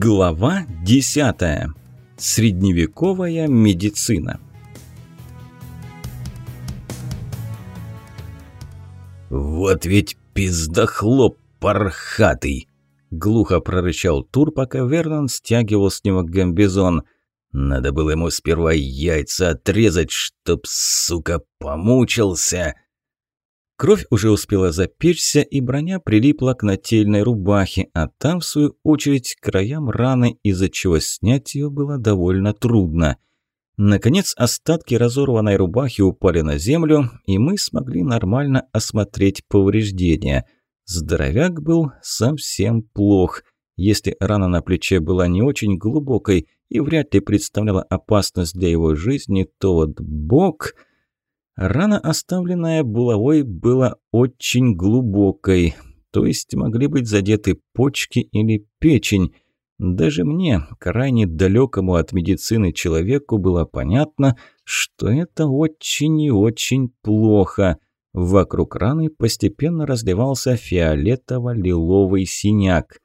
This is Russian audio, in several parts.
Глава 10. Средневековая медицина. «Вот ведь пиздохлоп пархатый!» – глухо прорычал Тур, пока Вернон стягивал с него гамбизон. «Надо было ему сперва яйца отрезать, чтоб, сука, помучился!» Кровь уже успела запечься, и броня прилипла к нательной рубахе, а там, в свою очередь, к краям раны, из-за чего снять ее было довольно трудно. Наконец, остатки разорванной рубахи упали на землю, и мы смогли нормально осмотреть повреждения. Здоровяк был совсем плох. Если рана на плече была не очень глубокой и вряд ли представляла опасность для его жизни, то вот бок... Рана, оставленная булавой, была очень глубокой, то есть могли быть задеты почки или печень. Даже мне, крайне далекому от медицины человеку, было понятно, что это очень и очень плохо. Вокруг раны постепенно разливался фиолетово-лиловый синяк.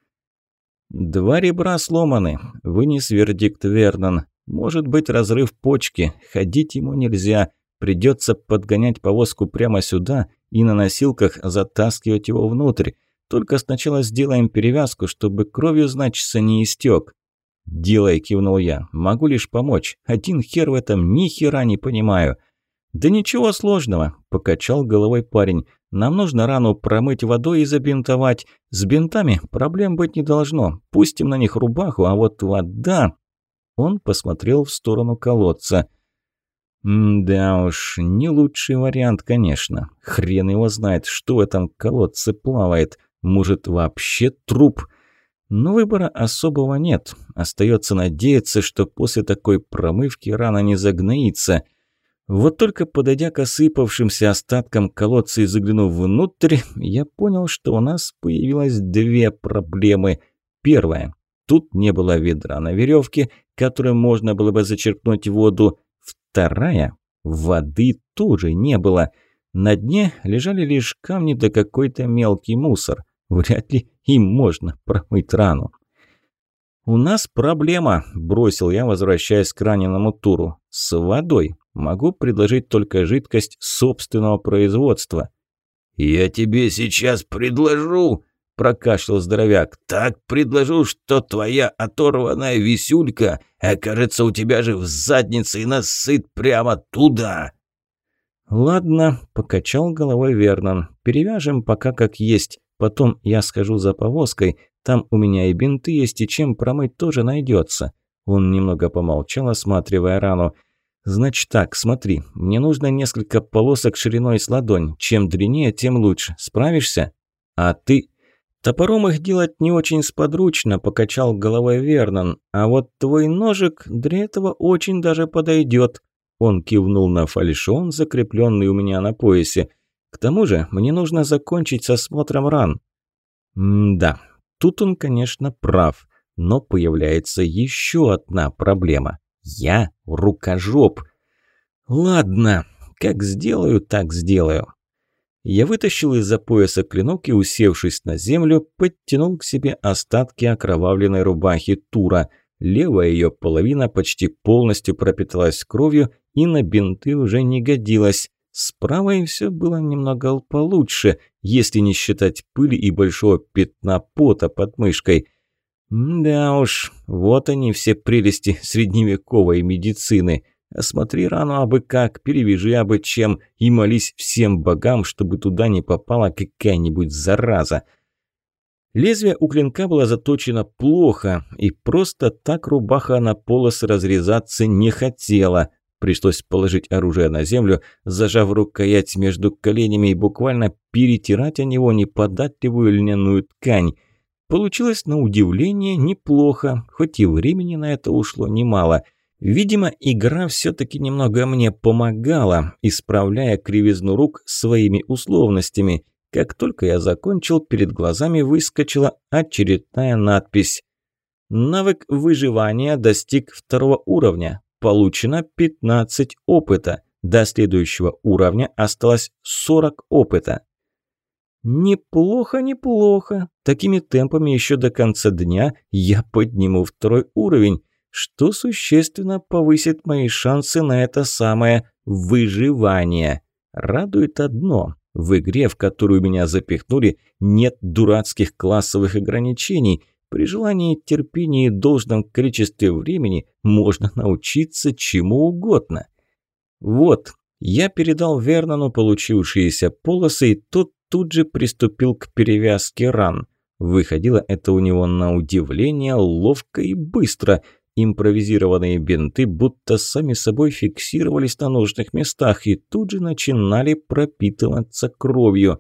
«Два ребра сломаны», – вынес вердикт Вернон. «Может быть разрыв почки, ходить ему нельзя». Придется подгонять повозку прямо сюда и на носилках затаскивать его внутрь. Только сначала сделаем перевязку, чтобы кровью, значится, не истек. «Делай», – кивнул я. «Могу лишь помочь. Один хер в этом ни хера не понимаю». «Да ничего сложного», – покачал головой парень. «Нам нужно рану промыть водой и забинтовать. С бинтами проблем быть не должно. Пустим на них рубаху, а вот вода...» Он посмотрел в сторону колодца – да уж, не лучший вариант, конечно. Хрен его знает, что в этом колодце плавает. Может, вообще труп? Но выбора особого нет. Остается надеяться, что после такой промывки рана не загноится. Вот только подойдя к осыпавшимся остаткам колодца и заглянув внутрь, я понял, что у нас появилось две проблемы. Первая. Тут не было ведра на веревке, которым можно было бы зачерпнуть воду. Вторая – воды тоже не было. На дне лежали лишь камни да какой-то мелкий мусор. Вряд ли им можно промыть рану. «У нас проблема», – бросил я, возвращаясь к раненому туру. «С водой. Могу предложить только жидкость собственного производства». «Я тебе сейчас предложу», – прокашлял здоровяк. «Так предложу, что твоя оторванная висюлька окажется у тебя же в заднице и насыт прямо туда!» «Ладно», – покачал головой Вернон. «Перевяжем пока как есть. Потом я схожу за повозкой. Там у меня и бинты есть, и чем промыть тоже найдется». Он немного помолчал, осматривая рану. «Значит так, смотри, мне нужно несколько полосок шириной с ладонь. Чем длиннее, тем лучше. Справишься?» «А ты...» «Топором их делать не очень сподручно», – покачал головой Вернон. «А вот твой ножик для этого очень даже подойдет». Он кивнул на фальшон, закрепленный у меня на поясе. «К тому же мне нужно закончить со осмотром ран». М-да, тут он, конечно, прав. Но появляется еще одна проблема. Я рукожоп. Ладно, как сделаю, так сделаю. Я вытащил из-за пояса клинок и, усевшись на землю, подтянул к себе остатки окровавленной рубахи Тура. Левая ее половина почти полностью пропиталась кровью и на бинты уже не годилась. С правой все было немного получше, если не считать пыли и большого пятна пота под мышкой. Да уж, вот они все прелести средневековой медицины. Осмотри рану абы как, перевяжи абы чем и молись всем богам, чтобы туда не попала какая-нибудь зараза. Лезвие у клинка было заточено плохо, и просто так рубаха на полос разрезаться не хотела. Пришлось положить оружие на землю, зажав рукоять между коленями и буквально перетирать о него неподатливую льняную ткань. Получилось на удивление неплохо, хоть и времени на это ушло немало – Видимо, игра все-таки немного мне помогала, исправляя кривизну рук своими условностями. Как только я закончил, перед глазами выскочила очередная надпись. Навык выживания достиг второго уровня. Получено 15 опыта. До следующего уровня осталось 40 опыта. Неплохо, неплохо. Такими темпами еще до конца дня я подниму второй уровень, что существенно повысит мои шансы на это самое выживание. Радует одно. В игре, в которую меня запихнули, нет дурацких классовых ограничений. При желании, терпении и должном количестве времени можно научиться чему угодно. Вот, я передал Вернону получившиеся полосы, и тот тут же приступил к перевязке ран. Выходило это у него на удивление ловко и быстро. Импровизированные бинты будто сами собой фиксировались на нужных местах и тут же начинали пропитываться кровью.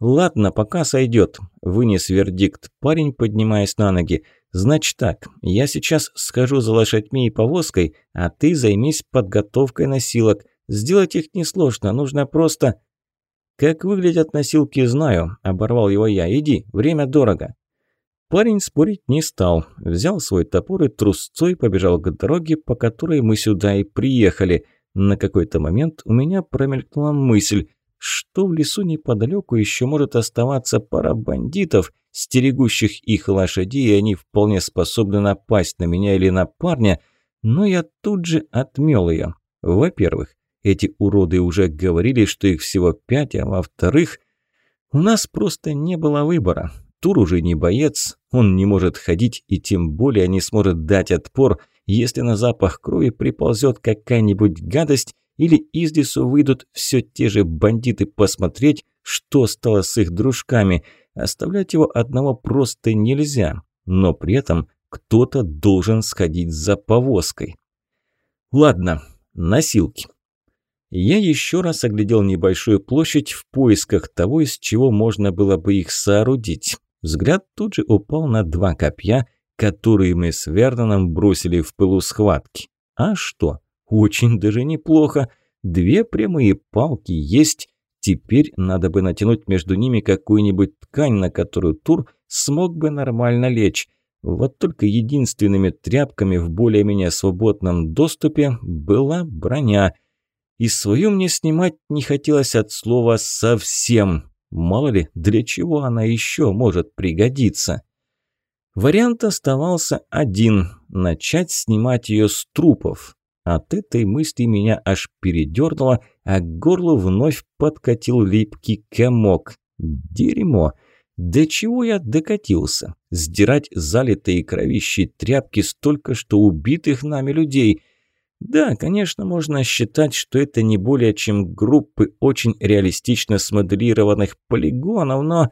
«Ладно, пока сойдет», – вынес вердикт парень, поднимаясь на ноги. «Значит так, я сейчас схожу за лошадьми и повозкой, а ты займись подготовкой носилок. Сделать их несложно, нужно просто...» «Как выглядят носилки, знаю», – оборвал его я. «Иди, время дорого». Парень спорить не стал. Взял свой топор и трусцой побежал к дороге, по которой мы сюда и приехали. На какой-то момент у меня промелькнула мысль, что в лесу неподалеку еще может оставаться пара бандитов, стерегущих их лошадей, и они вполне способны напасть на меня или на парня, но я тут же отмел ее. Во-первых, эти уроды уже говорили, что их всего пять, а во-вторых, у нас просто не было выбора. Тур уже не боец, он не может ходить и тем более не сможет дать отпор, если на запах крови приползет какая-нибудь гадость или из лесу выйдут все те же бандиты посмотреть, что стало с их дружками. Оставлять его одного просто нельзя, но при этом кто-то должен сходить за повозкой. Ладно, носилки. Я еще раз оглядел небольшую площадь в поисках того, из чего можно было бы их соорудить. Взгляд тут же упал на два копья, которые мы с Верноном бросили в пылу схватки. А что? Очень даже неплохо. Две прямые палки есть. Теперь надо бы натянуть между ними какую-нибудь ткань, на которую Тур смог бы нормально лечь. Вот только единственными тряпками в более-менее свободном доступе была броня – и свою мне снимать не хотелось от слова «совсем». Мало ли, для чего она еще может пригодиться. Вариант оставался один – начать снимать ее с трупов. От этой мысли меня аж передернуло, а к горлу вновь подкатил липкий комок. Дерьмо! До чего я докатился? Сдирать залитые кровищей тряпки столько что убитых нами людей – да, конечно, можно считать, что это не более чем группы очень реалистично смоделированных полигонов, но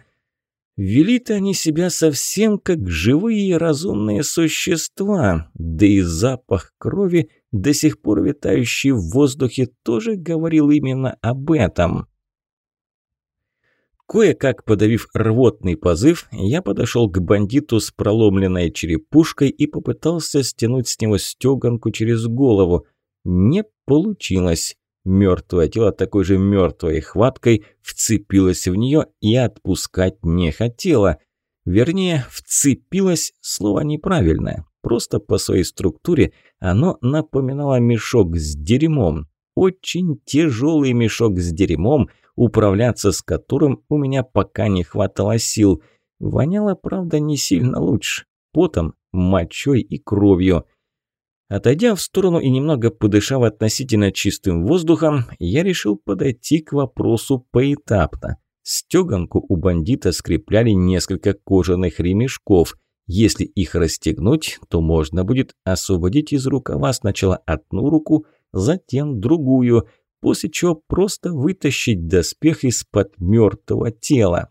вели-то они себя совсем как живые и разумные существа, да и запах крови, до сих пор витающий в воздухе, тоже говорил именно об этом. Кое-как подавив рвотный позыв, я подошел к бандиту с проломленной черепушкой и попытался стянуть с него стеганку через голову. Не получилось. Мертвое тело такой же мертвой хваткой вцепилось в нее и отпускать не хотело. Вернее, вцепилось слово неправильное. Просто по своей структуре оно напоминало мешок с дерьмом. Очень тяжелый мешок с дерьмом – управляться с которым у меня пока не хватало сил. Воняло, правда, не сильно лучше. Потом, мочой и кровью. Отойдя в сторону и немного подышав относительно чистым воздухом, я решил подойти к вопросу поэтапно. Стёганку у бандита скрепляли несколько кожаных ремешков. Если их расстегнуть, то можно будет освободить из рукава сначала одну руку, затем другую – после чего просто вытащить доспех из-под мертвого тела.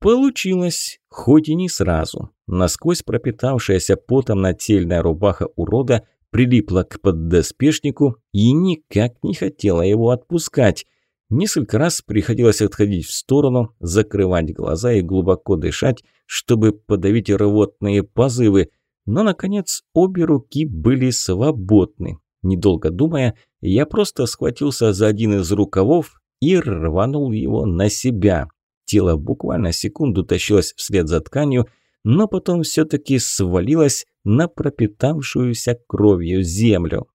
Получилось, хоть и не сразу. Насквозь пропитавшаяся потом нательная рубаха урода прилипла к поддоспешнику и никак не хотела его отпускать. Несколько раз приходилось отходить в сторону, закрывать глаза и глубоко дышать, чтобы подавить рвотные позывы, но, наконец, обе руки были свободны. Недолго думая, я просто схватился за один из рукавов и рванул его на себя. Тело буквально секунду тащилось вслед за тканью, но потом все-таки свалилось на пропитавшуюся кровью землю.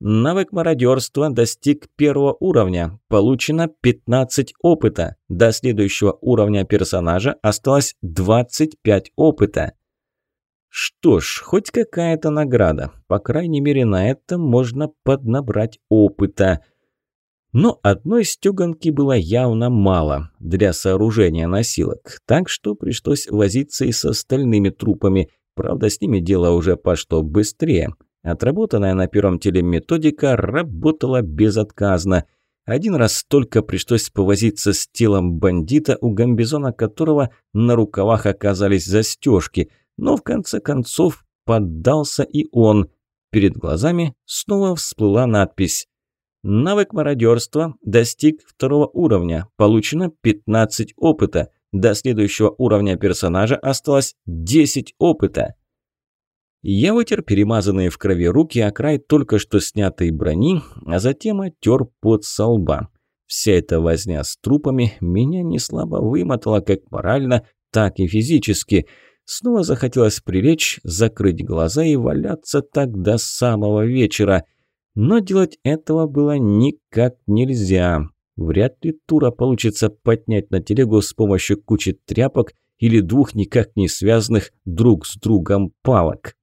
Навык мародерства достиг первого уровня. Получено 15 опыта. До следующего уровня персонажа осталось 25 опыта. Что ж, хоть какая-то награда. По крайней мере, на этом можно поднабрать опыта. Но одной стёганки было явно мало для сооружения носилок, так что пришлось возиться и с остальными трупами. Правда, с ними дело уже пошло быстрее. Отработанная на первом теле методика работала безотказно. Один раз только пришлось повозиться с телом бандита, у гамбизона которого на рукавах оказались застежки, но в конце концов поддался и он. Перед глазами снова всплыла надпись Навык мародерства достиг второго уровня. Получено 15 опыта. До следующего уровня персонажа осталось 10 опыта. Я вытер перемазанные в крови руки о край только что снятой брони, а затем оттер под со лба. Вся эта возня с трупами меня не слабо вымотала как морально, так и физически. Снова захотелось прилечь, закрыть глаза и валяться так до самого вечера. Но делать этого было никак нельзя. Вряд ли Тура получится поднять на телегу с помощью кучи тряпок или двух никак не связанных друг с другом палок.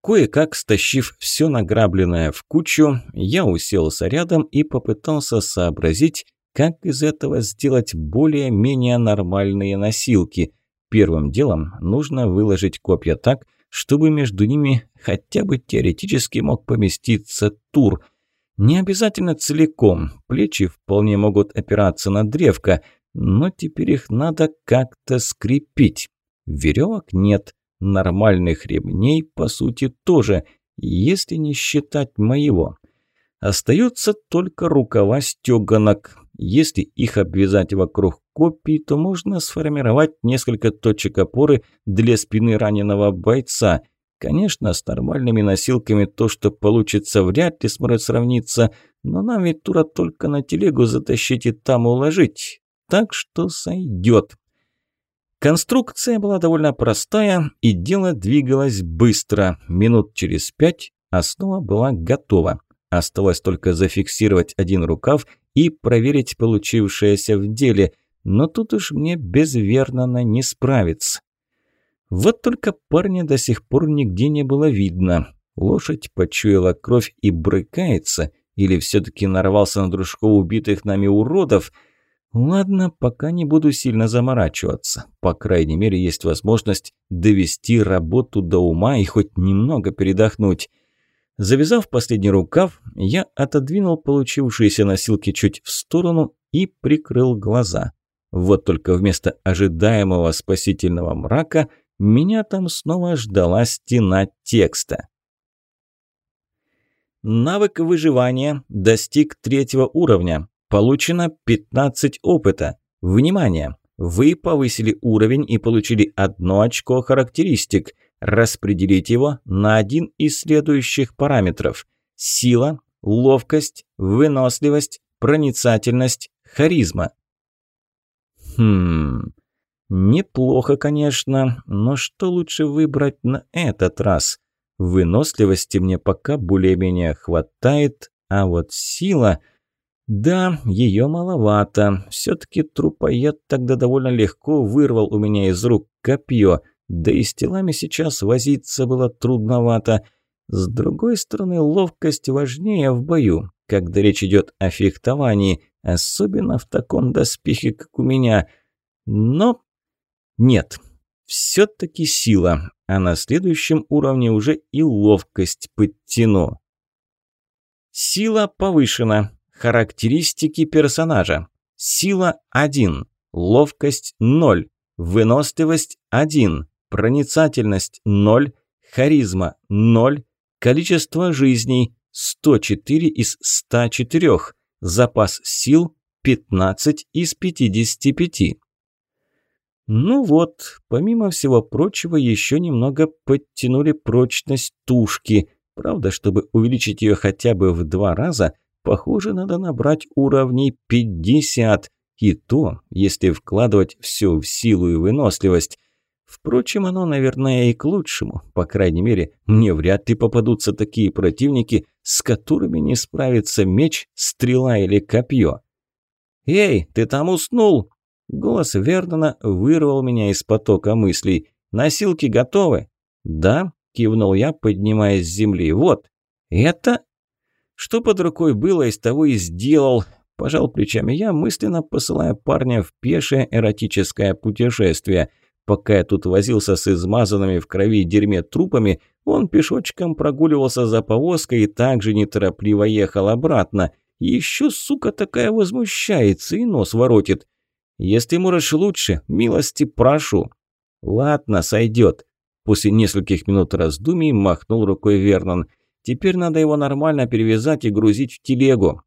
Кое-как стащив все награбленное в кучу, я уселся рядом и попытался сообразить, как из этого сделать более-менее нормальные носилки. Первым делом нужно выложить копья так, чтобы между ними хотя бы теоретически мог поместиться тур. Не обязательно целиком, плечи вполне могут опираться на древко, но теперь их надо как-то скрепить. Веревок нет, Нормальных ремней, по сути, тоже, если не считать моего. Остаются только рукава стёганок. Если их обвязать вокруг копий, то можно сформировать несколько точек опоры для спины раненого бойца. Конечно, с нормальными носилками то, что получится, вряд ли сможет сравниться, но нам ведь Тура только на телегу затащить и там уложить. Так что сойдет. Конструкция была довольно простая, и дело двигалось быстро. Минут через пять основа была готова. Осталось только зафиксировать один рукав и проверить получившееся в деле, но тут уж мне без Вернона не справиться. Вот только парня до сих пор нигде не было видно. Лошадь почуяла кровь и брыкается, или все-таки нарвался на дружков убитых нами уродов – Ладно, пока не буду сильно заморачиваться. По крайней мере, есть возможность довести работу до ума и хоть немного передохнуть. Завязав последний рукав, я отодвинул получившиеся носилки чуть в сторону и прикрыл глаза. Вот только вместо ожидаемого спасительного мрака меня там снова ждала стена текста. Навык выживания достиг третьего уровня. Получено 15 опыта. Внимание! Вы повысили уровень и получили одно очко характеристик. Распределите его на один из следующих параметров. Сила, ловкость, выносливость, проницательность, харизма. Хм... Неплохо, конечно, но что лучше выбрать на этот раз? Выносливости мне пока более-менее хватает, а вот сила... Да, ее маловато. Все-таки трупоед тогда довольно легко вырвал у меня из рук копье. Да и с телами сейчас возиться было трудновато. С другой стороны, ловкость важнее в бою, когда речь идет о фехтовании, особенно в таком доспехе, как у меня. Но нет, все-таки сила, а на следующем уровне уже и ловкость подтяну. Сила повышена, Характеристики персонажа. Сила 1, ловкость 0, выносливость 1, проницательность 0, харизма 0, количество жизней 104 из 104, запас сил 15 из 55. Ну вот, помимо всего прочего, еще немного подтянули прочность тушки. Правда, чтобы увеличить ее хотя бы в два раза – Похоже, надо набрать уровней 50. И то, если вкладывать все в силу и выносливость. Впрочем, оно, наверное, и к лучшему. По крайней мере, мне вряд ли попадутся такие противники, с которыми не справится меч, стрела или копье. «Эй, ты там уснул?» Голос Вердона вырвал меня из потока мыслей. «Носилки готовы?» «Да», – кивнул я, поднимаясь с земли. «Вот, это...» Что под рукой было, из того и сделал. Пожал плечами я, мысленно посылая парня в пешее эротическое путешествие – Пока я тут возился с измазанными в крови и дерьме трупами, он пешочком прогуливался за повозкой и также неторопливо ехал обратно. Еще, сука, такая возмущается и нос воротит. Если можешь лучше, милости прошу. Ладно, сойдет. После нескольких минут раздумий махнул рукой Вернон. Теперь надо его нормально перевязать и грузить в телегу.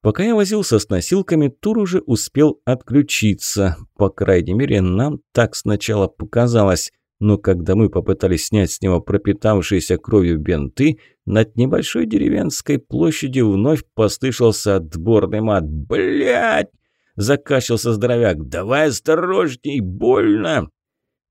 Пока я возился с носилками, Тур уже успел отключиться. По крайней мере, нам так сначала показалось. Но когда мы попытались снять с него пропитавшиеся кровью бенты, над небольшой деревенской площадью вновь послышался отборный мат. «Блядь!» – закашлялся здоровяк. «Давай осторожней, больно!»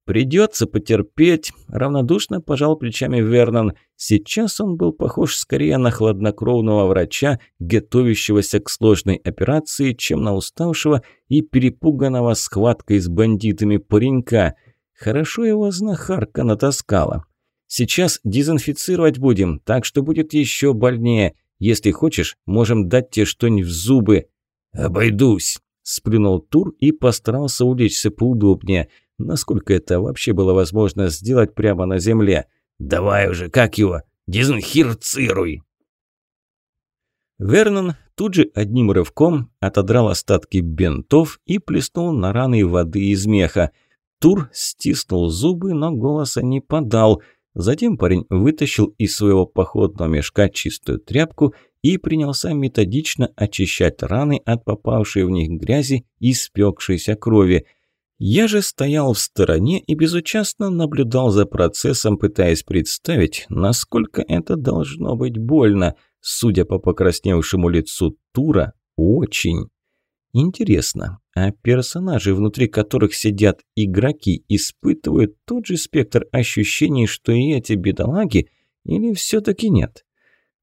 «Придется потерпеть», – равнодушно пожал плечами Вернон. Сейчас он был похож скорее на хладнокровного врача, готовящегося к сложной операции, чем на уставшего и перепуганного схваткой с бандитами паренька. Хорошо его знахарка натаскала. «Сейчас дезинфицировать будем, так что будет еще больнее. Если хочешь, можем дать тебе что-нибудь в зубы». «Обойдусь», – сплюнул Тур и постарался улечься поудобнее – Насколько это вообще было возможно сделать прямо на земле? «Давай уже, как его? Дезинхирцируй!» Вернон тут же одним рывком отодрал остатки бинтов и плеснул на раны воды из меха. Тур стиснул зубы, но голоса не подал. Затем парень вытащил из своего походного мешка чистую тряпку и принялся методично очищать раны от попавшей в них грязи и спекшейся крови. Я же стоял в стороне и безучастно наблюдал за процессом, пытаясь представить, насколько это должно быть больно. Судя по покрасневшему лицу Тура, очень. Интересно, а персонажи, внутри которых сидят игроки, испытывают тот же спектр ощущений, что и эти бедолаги, или все-таки нет?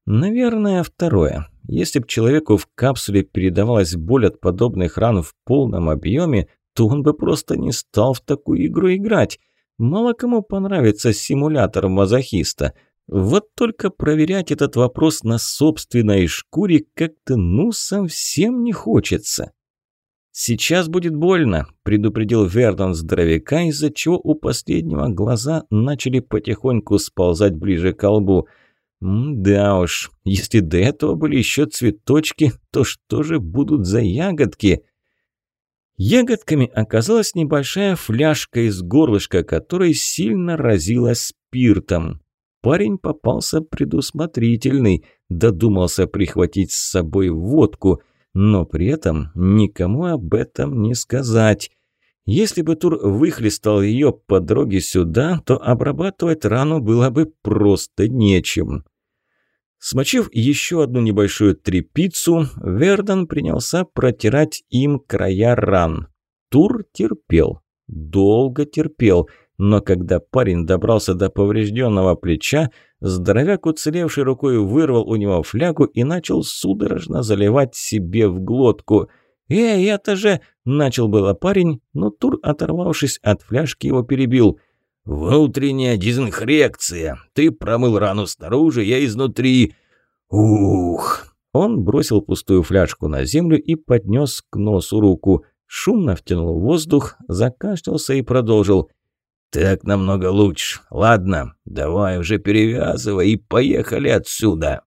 Наверное, второе. Если бы человеку в капсуле передавалась боль от подобных ран в полном объеме, то он бы просто не стал в такую игру играть. Мало кому понравится симулятор мазохиста. Вот только проверять этот вопрос на собственной шкуре как-то ну совсем не хочется. «Сейчас будет больно», – предупредил Вердон здоровяка, из-за чего у последнего глаза начали потихоньку сползать ближе к колбу. «Да уж, если до этого были еще цветочки, то что же будут за ягодки?» Ягодками оказалась небольшая фляжка из горлышка, которой сильно разила спиртом. Парень попался предусмотрительный, додумался прихватить с собой водку, но при этом никому об этом не сказать. Если бы Тур выхлестал ее по дороге сюда, то обрабатывать рану было бы просто нечем. Смочив еще одну небольшую трепицу, Вердон принялся протирать им края ран. Тур терпел, долго терпел, но когда парень добрался до поврежденного плеча, здоровяк, уцелевший рукой, вырвал у него флягу и начал судорожно заливать себе в глотку. «Эй, это же...» – начал было парень, но Тур, оторвавшись от фляжки, его перебил – «Внутренняя дезинфекция. Ты промыл рану снаружи, я изнутри. Ух!» Он бросил пустую фляжку на землю и поднес к носу руку. Шумно втянул воздух, закашлялся и продолжил. «Так намного лучше. Ладно, давай уже перевязывай и поехали отсюда».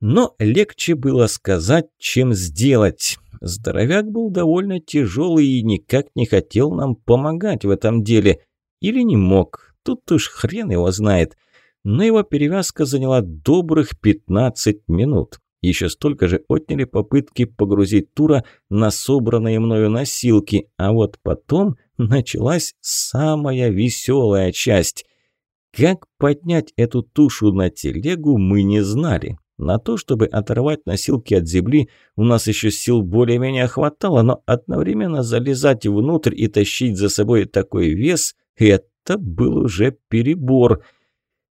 Но легче было сказать, чем сделать. Здоровяк был довольно тяжелый и никак не хотел нам помогать в этом деле. Или не мог, тут уж хрен его знает. Но его перевязка заняла добрых 15 минут. Еще столько же отняли попытки погрузить Тура на собранные мною носилки, а вот потом началась самая веселая часть. Как поднять эту тушу на телегу, мы не знали. На то, чтобы оторвать носилки от земли, у нас еще сил более-менее хватало, но одновременно залезать внутрь и тащить за собой такой вес – это был уже перебор.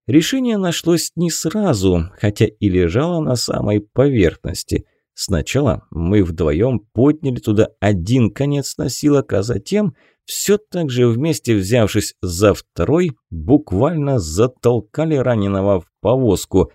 Решение нашлось не сразу, хотя и лежало на самой поверхности. Сначала мы вдвоем подняли туда один конец носилок, а затем – все так же вместе взявшись за второй, буквально затолкали раненого в повозку.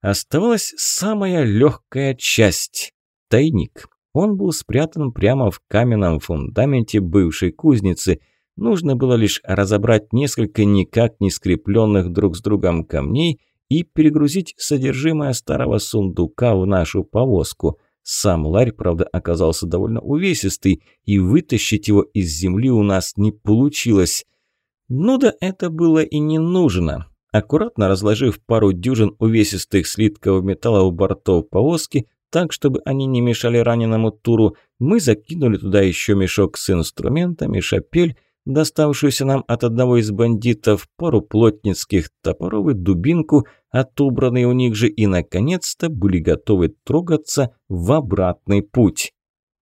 Оставалась самая легкая часть – тайник. Он был спрятан прямо в каменном фундаменте бывшей кузницы. Нужно было лишь разобрать несколько никак не скрепленных друг с другом камней и перегрузить содержимое старого сундука в нашу повозку – сам ларь, правда, оказался довольно увесистый, и вытащить его из земли у нас не получилось. Ну да это было и не нужно. Аккуратно разложив пару дюжин увесистых слитков металла у бортов повозки, так, чтобы они не мешали раненому туру, мы закинули туда еще мешок с инструментами, шапель, доставшуюся нам от одного из бандитов, пару плотницких топоров и дубинку, отобранные у них же, и, наконец-то, были готовы трогаться в обратный путь.